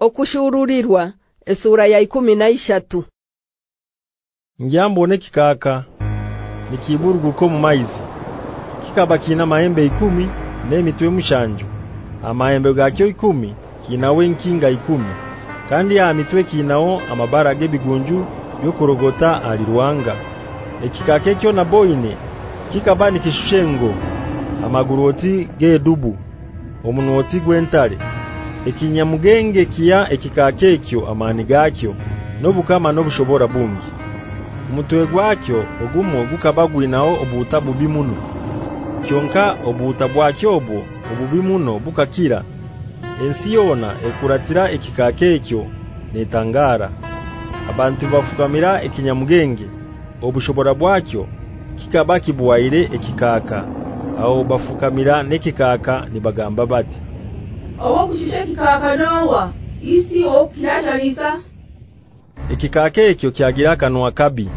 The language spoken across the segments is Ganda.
Okushururirwa esura ya 13 Njambo nekikaka nikiburuguko mu maize kikaba kina maembe 10 nemitwe mushanju. Amaembe gakyo 10 kinawe nkinga 10 kandi ya mitwe kinao amabara gebigunju yokurogota alirwanga ekikake kyo na boine kikaba nikishushengo amaguroti gedubu omunoti gwentale ekinyamugenge kiya ekikake ekyo amani gakyo nobukama nobushobora bungi. Umutwe gwakyo ogumo gukabagwinao obuta bubimuno kyonka obuta bwakyo obo obubimuno bukakira. Ensi yona ekuratira ekikake ekyo netangara abantu bafukamira ekinyamugenge obushobora bwakyo kikabaki bwaire ekikaka aho bafukamira nekikaka nibagamba bati Owo kushisha kikaka nowa isi okirashanisa ekikake ekyo kyagira kanwa kabi.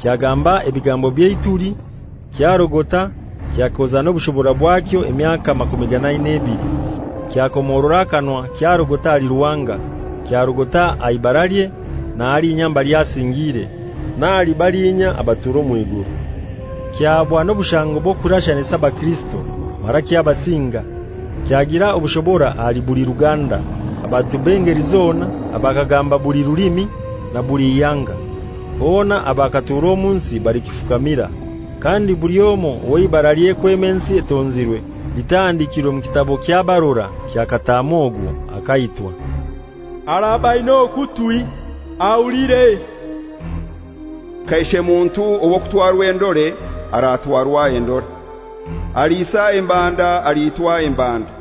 Kyagamba ebigambo byeituri kyarogota kyakoza no bushobora bwakyo emyaka 12 kyakomorora kanwa kyarogota ali ruwanga kyarogota aibaralie na ali nyamba lyasingire na ali balinya abaturo mu iguru kyabwa no bushango bwo kurashanisa ba Kristo maraki abasinga kyagira obushobora ali buli ruganda abantu bengeri zona abakagamba buli rulimi na buli yanga bona abakaturo munsi bari kifukamira. Kandi buli yomo woyibaraliye kwemensi etonzirwe litandikiro mu kitabo kya barora kya katamogu akaitwa Arabaino kutui aulire Kaishe muntu obokutwarwa endore aratwarwa endore Alisa embanda aliitwa embanda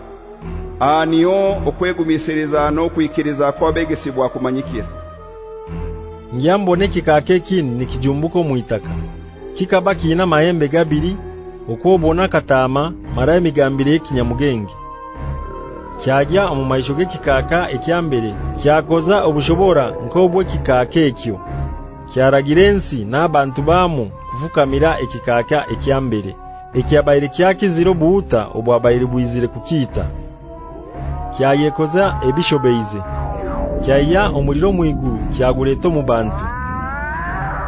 Aniyo okwegumisereza no kwikiriza kwa begesibwa kumanyikira Nyambo nekikake kini nikijumbuko muitaka kikabaki ina mayembe gabiri okwobona katama mara emigambire ekinyamugenge kyajya mu maisho gekikaka ekyambere kyakoza obushobora nkobwe kikaka ekyo. Kyaragirensi n'abantu bamu kuvukamira ekikaka ekyambere ekyabaire kyakiziro buuta obwabaire bwizire kukita kyayekoza ebishobeize kyaya omuliro muiguru kyaguleto mu bantu.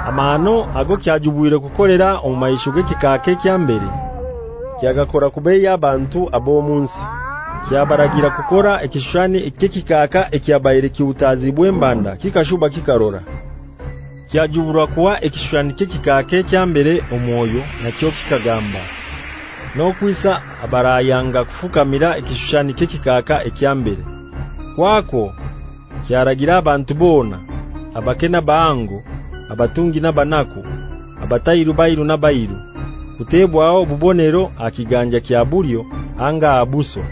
Amano ago kyajubuire kukolera omumayisho gekikake kyambere kyagakora kubeya abantu abomunsi kyabaragira kukora ekishushani ekikikaka ekyabaire kiutazibwe mbanda kikashuba kikarora. Kyajubura kuwa ekishushani kikikake kyambere omwoyo nakyo kikagamba no kwisa abarayanga kufukamira ekishushani kikikaka ekyambere. Kwako kyaragira abantu bona abakena baango abatungi nabanaku abatayiru bayiru nabayiru kutebwao bubonero akiganja kya bulyo anga abuso.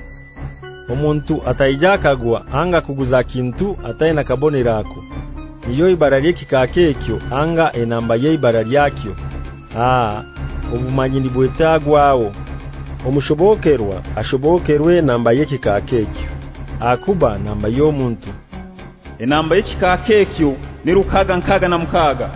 Omuntu atayijakagwa anga kuguza kintu ataina kabonera ako. Iyo ibara lyekikake ekyo anga enamba ye ibara lyakyo. Ah obumanyini bwetagwao omushobokerwa ashobokerwe namba yekikake ekyo akuba namba y'omuntu enamba y'ekikake ekyo ni rukaga nkaga na mukaga